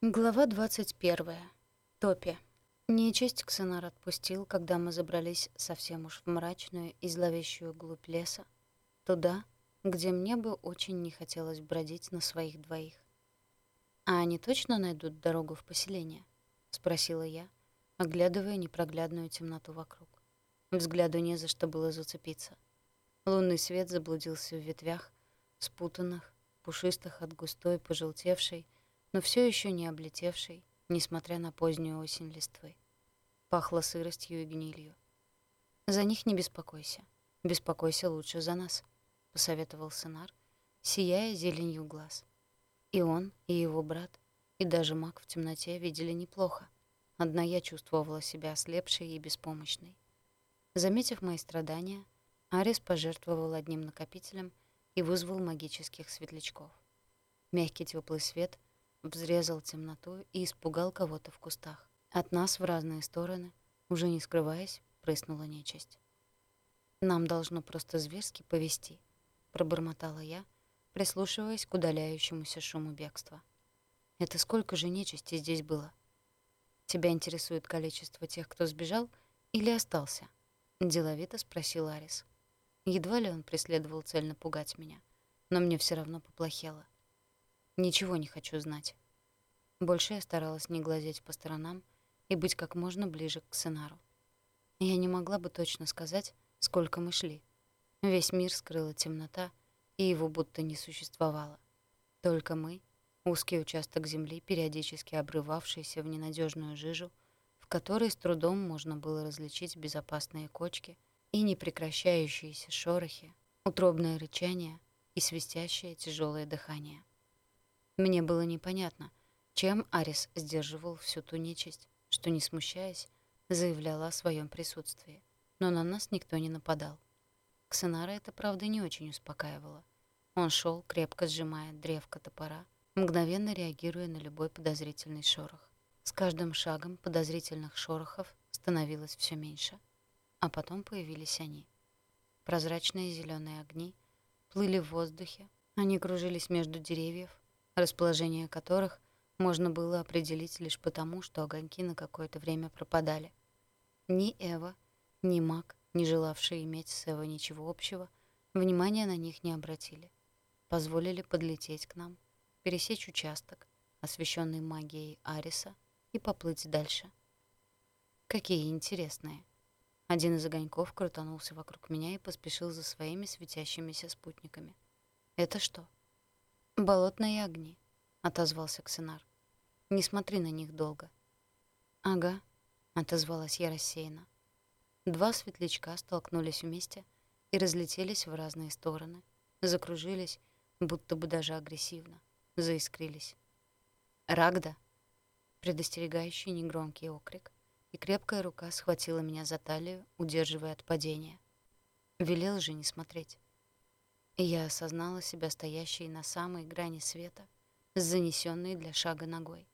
Глава 21. Топи. Нечисть Ксенар отпустил, когда мы забрались совсем уж в мрачную и зловещую глубь леса, туда, где мне бы очень не хотелось бродить на своих двоих. «А они точно найдут дорогу в поселение?» — спросила я, оглядывая непроглядную темноту вокруг. Взгляду не за что было зацепиться. Лунный свет заблудился в ветвях, спутанных, пушистых от густой, пожелтевшей, но все еще не облетевшей, несмотря на позднюю осень листвы. Пахло сыростью и гнилью. «За них не беспокойся. Беспокойся лучше за нас», — посоветовал Сенар, сияя зеленью глаз. И он, и его брат, и даже маг в темноте видели неплохо. Одна я чувствовала себя ослепшей и беспомощной. Заметив мои страдания, Арис пожертвовал одним накопителем и вызвал магических светлячков. Мягкий теплый свет взрезал темноту и испугал кого-то в кустах. От нас в разные стороны, уже не скрываясь, прыснула нечисть. «Нам должно просто зверски повести», — пробормотала я, прислушиваясь к удаляющемуся шуму бегства. «Это сколько же нечисти здесь было?» «Тебя интересует количество тех, кто сбежал или остался?» — деловито спросил Арис. Едва ли он преследовал цель напугать меня, но мне все равно поплохело. Ничего не хочу знать. Больше я старалась не глазеть по сторонам и быть как можно ближе к сценару. Я не могла бы точно сказать, сколько мы шли. Весь мир скрыла темнота, и его будто не существовало. Только мы, узкий участок земли, периодически обрывавшийся в ненадежную жижу, в которой с трудом можно было различить безопасные кочки и непрекращающиеся шорохи, утробное рычание и свистящее тяжелое дыхание. Мне было непонятно, чем Арис сдерживал всю ту нечисть, что, не смущаясь, заявляла о своем присутствии. Но на нас никто не нападал. Ксенара это, правда, не очень успокаивало. Он шел, крепко сжимая древко топора, мгновенно реагируя на любой подозрительный шорох. С каждым шагом подозрительных шорохов становилось все меньше. А потом появились они. Прозрачные зеленые огни плыли в воздухе, они кружились между деревьев, расположение которых можно было определить лишь потому, что огоньки на какое-то время пропадали. Ни Эва, ни Мак, не желавшие иметь с Эва ничего общего, внимания на них не обратили. Позволили подлететь к нам, пересечь участок, освещенный магией Ариса, и поплыть дальше. Какие интересные. Один из огоньков крутанулся вокруг меня и поспешил за своими светящимися спутниками. «Это что?» «Болотные огни», — отозвался Ксенар. «Не смотри на них долго». «Ага», — отозвалась я рассеянно. Два светлячка столкнулись вместе и разлетелись в разные стороны, закружились, будто бы даже агрессивно, заискрились. «Рагда!» — предостерегающий негромкий окрик, и крепкая рука схватила меня за талию, удерживая от падения. Велел же не смотреть я осознала себя стоящей на самой грани света, с занесенной для шага ногой.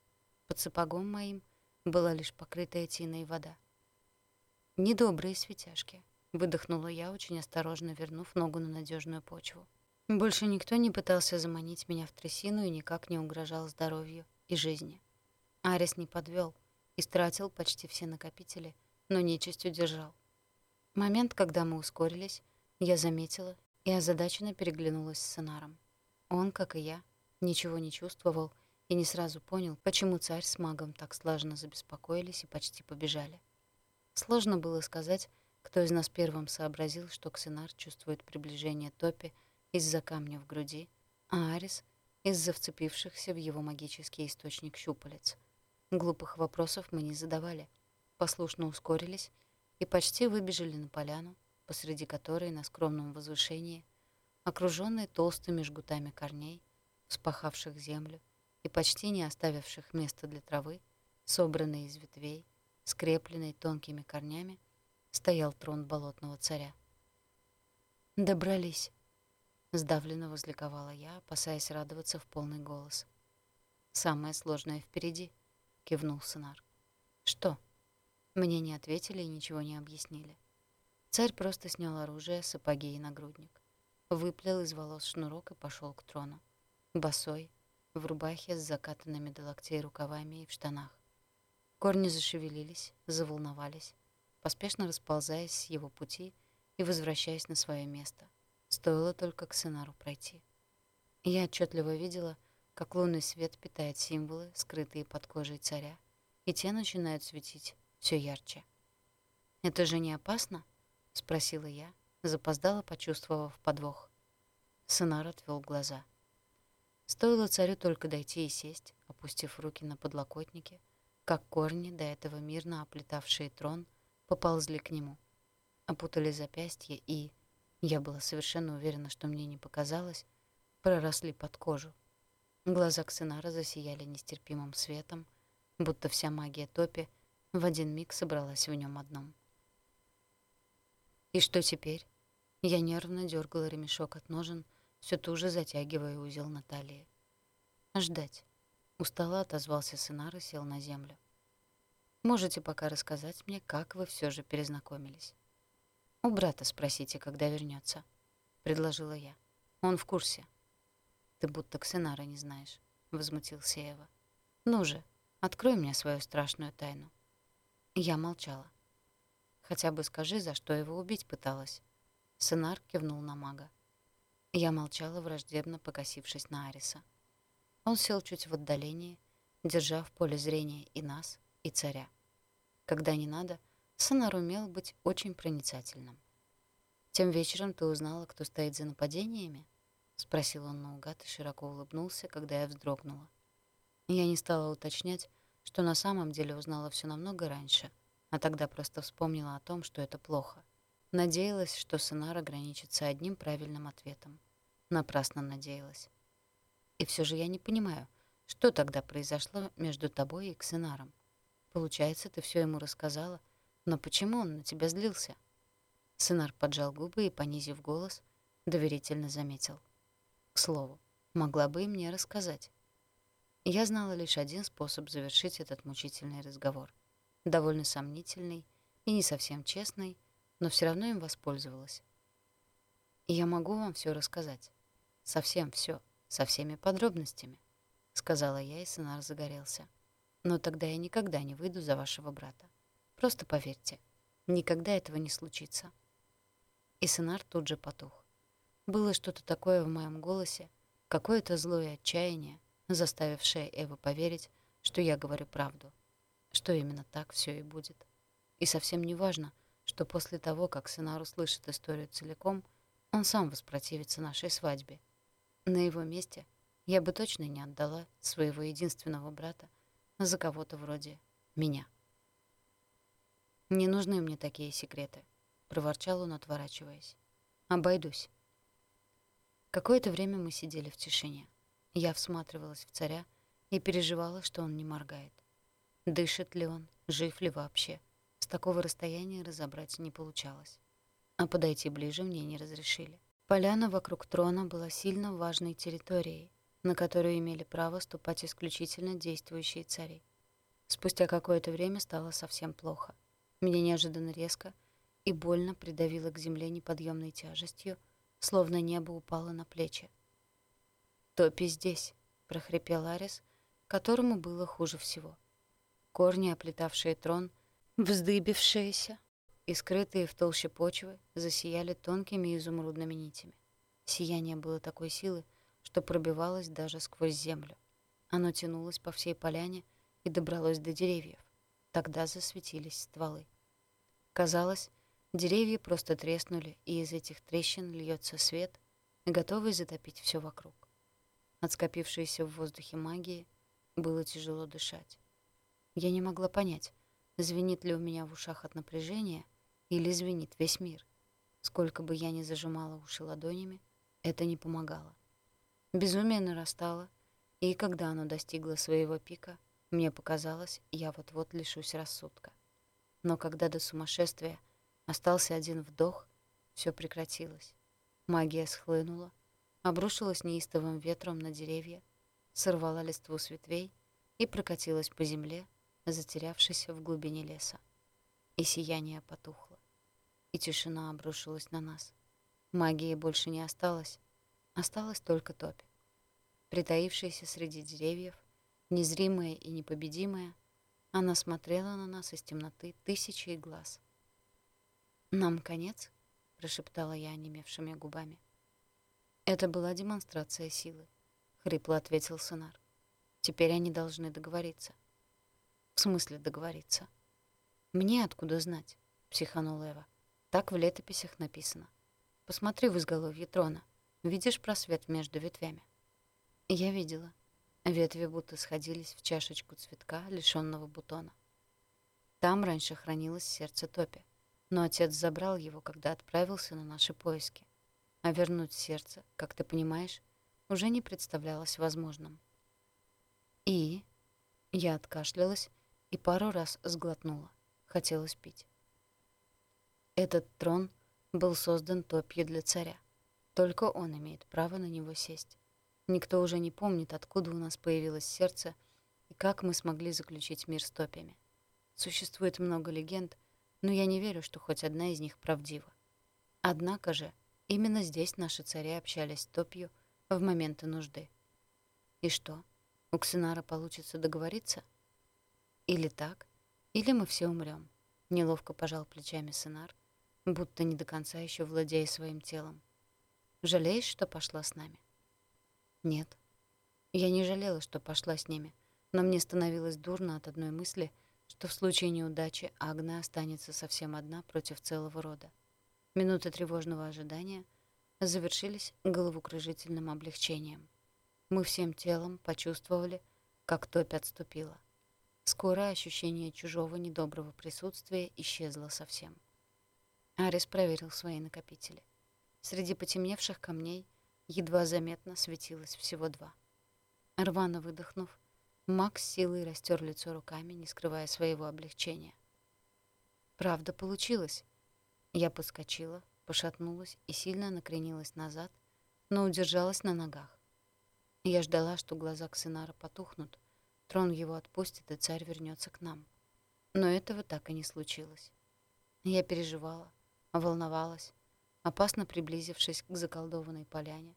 Под сапогом моим была лишь покрытая тиной вода. «Недобрые светяшки», — выдохнула я, очень осторожно вернув ногу на надежную почву. Больше никто не пытался заманить меня в трясину и никак не угрожал здоровью и жизни. Арис не подвел, истратил почти все накопители, но нечисть удержал. Момент, когда мы ускорились, я заметила и озадаченно переглянулась с сценаром. Он, как и я, ничего не чувствовал и не сразу понял, почему царь с магом так слаженно забеспокоились и почти побежали. Сложно было сказать, кто из нас первым сообразил, что Ксенар чувствует приближение Топи из-за камня в груди, а Арис — из-за вцепившихся в его магический источник щупалец. Глупых вопросов мы не задавали, послушно ускорились и почти выбежали на поляну, посреди которой на скромном возвышении, окружённой толстыми жгутами корней, вспахавших землю и почти не оставивших места для травы, собранной из ветвей, скрепленной тонкими корнями, стоял трон болотного царя. «Добрались!» — сдавленно возликовала я, опасаясь радоваться в полный голос. «Самое сложное впереди», — кивнул Сынар. «Что?» Мне не ответили и ничего не объяснили. Царь просто снял оружие, сапоги и нагрудник. Выплел из волос шнурок и пошел к трону. Босой, в рубахе с закатанными до локтей рукавами и в штанах. Корни зашевелились, заволновались, поспешно расползаясь с его пути и возвращаясь на свое место. Стоило только к Сенару пройти. Я отчетливо видела, как лунный свет питает символы, скрытые под кожей царя, и те начинают светить все ярче. «Это же не опасно?» — спросила я, запоздала, почувствовав подвох. Сенар отвел глаза. Стоило царю только дойти и сесть, опустив руки на подлокотники, как корни, до этого мирно оплетавшие трон, поползли к нему. Опутали запястье и, я была совершенно уверена, что мне не показалось, проросли под кожу. Глаза Ксенара засияли нестерпимым светом, будто вся магия Топи в один миг собралась в нем одном. И что теперь? Я нервно дергала ремешок от ножен, все туже затягивая узел на талии. «Ждать». Устало отозвался Сенар и сел на землю. «Можете пока рассказать мне, как вы все же перезнакомились?» «У брата спросите, когда вернется, предложила я. «Он в курсе». «Ты будто Ксенара не знаешь», — возмутился Эва. «Ну же, открой мне свою страшную тайну». Я молчала. «Хотя бы скажи, за что его убить пыталась». Сенар кивнул на мага. Я молчала, враждебно покосившись на Ариса. Он сел чуть в отдалении, держа в поле зрения и нас, и царя. Когда не надо, Сенар умел быть очень проницательным. «Тем вечером ты узнала, кто стоит за нападениями?» — спросил он наугад и широко улыбнулся, когда я вздрогнула. Я не стала уточнять, что на самом деле узнала все намного раньше, а тогда просто вспомнила о том, что это плохо. Надеялась, что Сенар ограничится одним правильным ответом. Напрасно надеялась. И все же я не понимаю, что тогда произошло между тобой и Ксенаром. Получается, ты все ему рассказала, но почему он на тебя злился? Сенар поджал губы и, понизив голос, доверительно заметил — к слову, могла бы и мне рассказать. Я знала лишь один способ завершить этот мучительный разговор. Довольно сомнительный и не совсем честный, но все равно им воспользовалась. «Я могу вам все рассказать. Совсем все, со всеми подробностями», — сказала я, и Сенар загорелся. «Но тогда я никогда не выйду за вашего брата. Просто поверьте, никогда этого не случится». И Сенар тут же потух. Было что-то такое в моем голосе, какое-то злое отчаяние, заставившее Эву поверить, что я говорю правду, что именно так все и будет. И совсем не важно, что после того, как Сенар услышит историю целиком, он сам воспротивится нашей свадьбе. На его месте я бы точно не отдала своего единственного брата за кого-то вроде меня. «Не нужны мне такие секреты», — проворчал он, отворачиваясь. «Обойдусь». Какое-то время мы сидели в тишине. Я всматривалась в царя и переживала, что он не моргает. Дышит ли он, жив ли вообще? С такого расстояния разобрать не получалось. А подойти ближе мне не разрешили. Поляна вокруг трона была сильно важной территорией, на которую имели право ступать исключительно действующие цари. Спустя какое-то время стало совсем плохо. Меня неожиданно резко и больно придавило к земле неподъемной тяжестью, словно небо упало на плечи. «Топи здесь», — прохрипел Арис, которому было хуже всего. Корни, оплетавшие трон, вздыбившиеся и скрытые в толще почвы, засияли тонкими изумрудными нитями. Сияние было такой силы, что пробивалось даже сквозь землю. Оно тянулось по всей поляне и добралось до деревьев. Тогда засветились стволы. Казалось, Деревья просто треснули, и из этих трещин льется свет, готовый затопить все вокруг. От скопившейся в воздухе магии было тяжело дышать. Я не могла понять, звенит ли у меня в ушах от напряжения или звенит весь мир. Сколько бы я ни зажимала уши ладонями, это не помогало. Безумие нарастало, и когда оно достигло своего пика, мне показалось, я вот-вот лишусь рассудка. Но когда до сумасшествия — Остался один вдох, все прекратилось. Магия схлынула, обрушилась неистовым ветром на деревья, сорвала листву с ветвей и прокатилась по земле, затерявшись в глубине леса. И сияние потухло, и тишина обрушилась на нас. Магии больше не осталось, осталось только топь. Притаившаяся среди деревьев, незримая и непобедимая, она смотрела на нас из темноты тысячи глаз. «Нам конец?» — прошептала я онемевшими губами. «Это была демонстрация силы», — хрипло ответил Сынар. «Теперь они должны договориться». «В смысле договориться?» «Мне откуда знать?» — психанула Эва. «Так в летописях написано. Посмотри в изголовье трона. Видишь просвет между ветвями?» Я видела. Ветви будто сходились в чашечку цветка, лишённого бутона. Там раньше хранилось сердце Топи, но отец забрал его, когда отправился на наши поиски. А вернуть сердце, как ты понимаешь, уже не представлялось возможным. И я откашлялась и пару раз сглотнула. Хотелось пить. Этот трон был создан топью для царя. Только он имеет право на него сесть. Никто уже не помнит, откуда у нас появилось сердце и как мы смогли заключить мир с топями. Существует много легенд, но я не верю, что хоть одна из них правдива. Однако же, именно здесь наши цари общались с топью в моменты нужды. И что, у Ксенара получится договориться? Или так, или мы все умрем. Неловко пожал плечами Сенар, будто не до конца еще владея своим телом. Жалеешь, что пошла с нами? Нет. Я не жалела, что пошла с ними, но мне становилось дурно от одной мысли, что в случае неудачи Агна останется совсем одна против целого рода. Минуты тревожного ожидания завершились головокружительным облегчением. Мы всем телом почувствовали, как топь отступила. Скоро ощущение чужого недоброго присутствия исчезло совсем. Арис проверил свои накопители. Среди потемневших камней едва заметно светилось всего два. Рвано выдохнув, Макс силой растер лицо руками, не скрывая своего облегчения. «Правда получилось!» Я подскочила, пошатнулась и сильно накренилась назад, но удержалась на ногах. Я ждала, что глаза Ксенара потухнут, Трон его отпустит, и царь вернется к нам. Но этого так и не случилось. Я переживала, волновалась, опасно приблизившись к заколдованной поляне,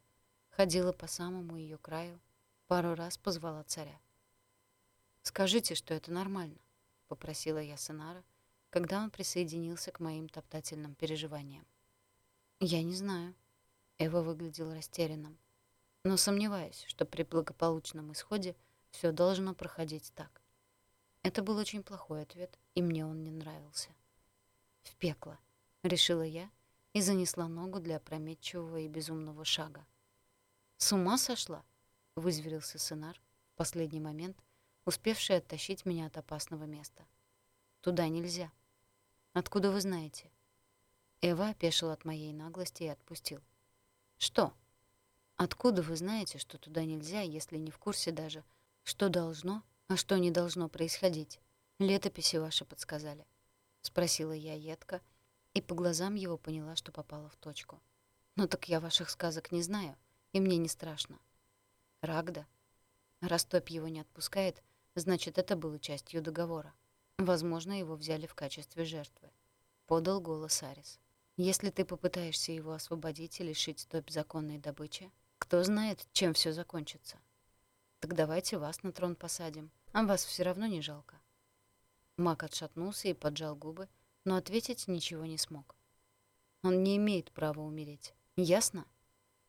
ходила по самому ее краю, пару раз позвала царя. «Скажите, что это нормально», — попросила я Сенара, когда он присоединился к моим топтательным переживаниям. «Я не знаю». Эва выглядел растерянным. «Но сомневаюсь, что при благополучном исходе — все должно проходить так. Это был очень плохой ответ, и мне он не нравился. «В пекло», — решила я и занесла ногу для опрометчивого и безумного шага. «С ума сошла?» — вызверился сценар в последний момент, успевший оттащить меня от опасного места. «Туда нельзя». «Откуда вы знаете?» Эва опешил от моей наглости и отпустил. «Что? Откуда вы знаете, что туда нельзя, если не в курсе даже, что должно, а что не должно происходить? Летописи ваши подсказали. Спросила я едко, и по глазам его поняла, что попала в точку. «Ну так я ваших сказок не знаю, и мне не страшно». «Рагда?» Растоп его не отпускает, значит, это было частью договора. Возможно, его взяли в качестве жертвы. Подал голос Арис. «Если ты попытаешься его освободить и лишить Топь законной добычи, кто знает, чем все закончится?» Так давайте вас на трон посадим. А вас все равно не жалко. Мак отшатнулся и поджал губы, но ответить ничего не смог. Он не имеет права умереть. Ясно?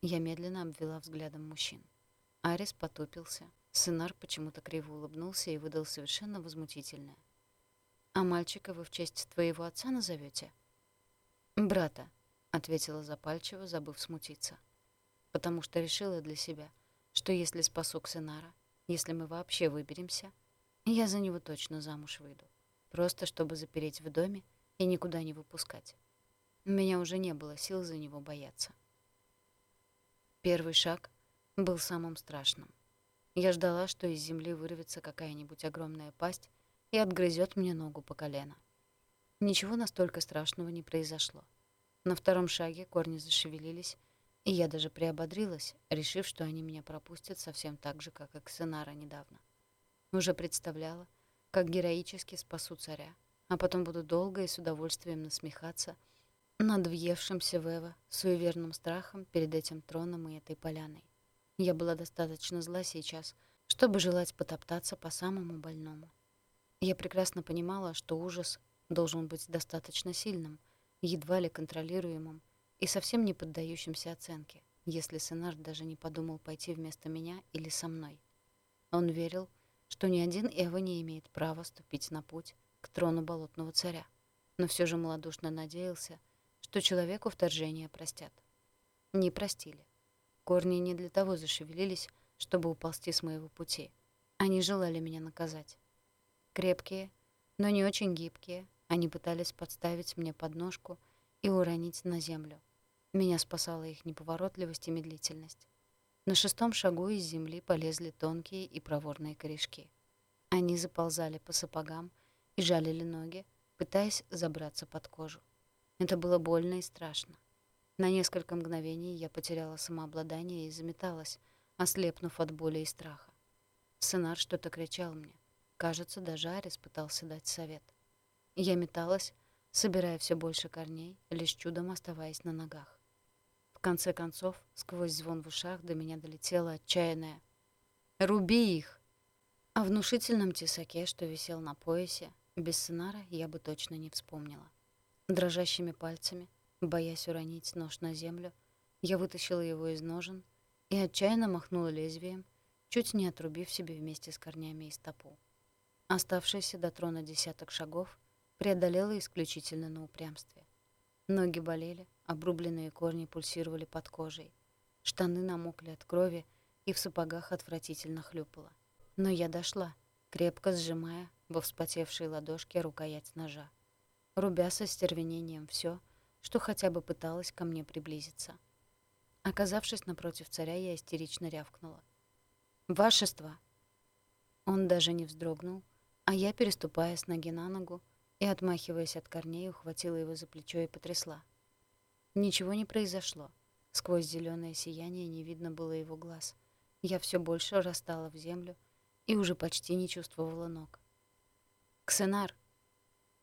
Я медленно обвела взглядом мужчин. Арис потупился. Сынар почему-то криво улыбнулся и выдал совершенно возмутительное. «А мальчика вы в честь твоего отца назовете? «Брата», — ответила запальчиво, забыв смутиться. «Потому что решила для себя, что если спасу Ксенара, если мы вообще выберемся, я за него точно замуж выйду. Просто чтобы запереть в доме и никуда не выпускать. У меня уже не было сил за него бояться. Первый шаг был самым страшным. Я ждала, что из земли вырвется какая-нибудь огромная пасть и отгрызет мне ногу по колено. Ничего настолько страшного не произошло. На втором шаге корни зашевелились, и я даже приободрилась, решив, что они меня пропустят совсем так же, как и Ксенара недавно. Уже представляла, как героически спасу царя, а потом буду долго и с удовольствием насмехаться над въевшимся в Эва суеверным страхом перед этим троном и этой поляной. Я была достаточно зла сейчас, чтобы желать потоптаться по самому больному. Я прекрасно понимала, что ужас должен быть достаточно сильным, едва ли контролируемым и совсем не поддающимся оценке, если Сенард даже не подумал пойти вместо меня или со мной. Он верил, что ни один Эва не имеет права ступить на путь к трону болотного царя, но все же малодушно надеялся, что человеку вторжение простят. Не простили. Корни не для того зашевелились, чтобы уползти с моего пути. Они желали меня наказать. Крепкие, но не очень гибкие, они пытались подставить мне подножку и уронить на землю. Меня спасала их неповоротливость и медлительность. На шестом шагу из земли полезли тонкие и проворные корешки. Они заползали по сапогам и жалили ноги, пытаясь забраться под кожу. Это было больно и страшно. На несколько мгновений я потеряла самообладание и заметалась, ослепнув от боли и страха. Сценар что-то кричал мне. Кажется, даже Арис пытался дать совет. Я металась, собирая все больше корней, лишь чудом оставаясь на ногах. В конце концов, сквозь звон в ушах до меня долетело отчаянное «Руби их!» О внушительном тесаке, что висел на поясе, без сценара я бы точно не вспомнила. Дрожащими пальцами, боясь уронить нож на землю, я вытащила его из ножен и отчаянно махнула лезвием, чуть не отрубив себе вместе с корнями и стопу. Оставшийся до трона десяток шагов преодолела исключительно на упрямстве. Ноги болели, обрубленные корни пульсировали под кожей. Штаны намокли от крови, и в сапогах отвратительно хлюпало. Но я дошла, крепко сжимая во вспотевшей ладошке рукоять ножа, рубя со стервенением все, что хотя бы пыталось ко мне приблизиться. Оказавшись напротив царя, я истерично рявкнула. «Вашество!» Он даже не вздрогнул, а я, переступая с ноги на ногу, и, отмахиваясь от корней, ухватила его за плечо и потрясла. Ничего не произошло. Сквозь зеленое сияние не видно было его глаз. Я все больше растала в землю и уже почти не чувствовала ног. «Ксенар!»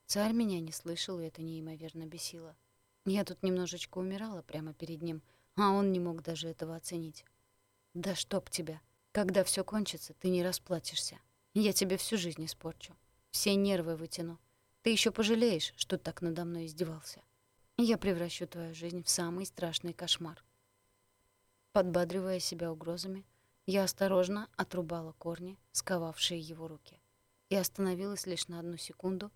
Царь меня не слышал, и это неимоверно бесило. Я тут немножечко умирала прямо перед ним, а он не мог даже этого оценить. «Да чтоб тебя! Когда все кончится, ты не расплатишься. Я тебе всю жизнь испорчу. Все нервы вытяну. Ты еще пожалеешь, что так надо мной издевался. Я превращу твою жизнь в самый страшный кошмар. Подбадривая себя угрозами, я осторожно отрубала корни, сковавшие его руки, и остановилась лишь на одну секунду,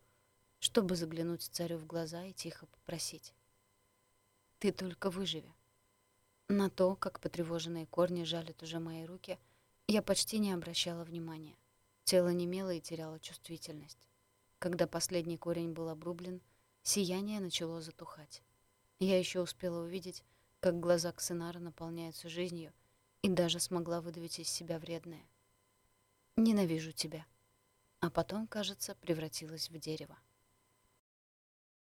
чтобы заглянуть царю в глаза и тихо попросить. «Ты только выживи». На то, как потревоженные корни жалят уже мои руки, я почти не обращала внимания. Тело немело и теряло чувствительность. Когда последний корень был обрублен, сияние начало затухать. Я еще успела увидеть, как глаза Ксенара наполняются жизнью, и даже смогла выдавить из себя вредное. «Ненавижу тебя». А потом, кажется, превратилась в дерево.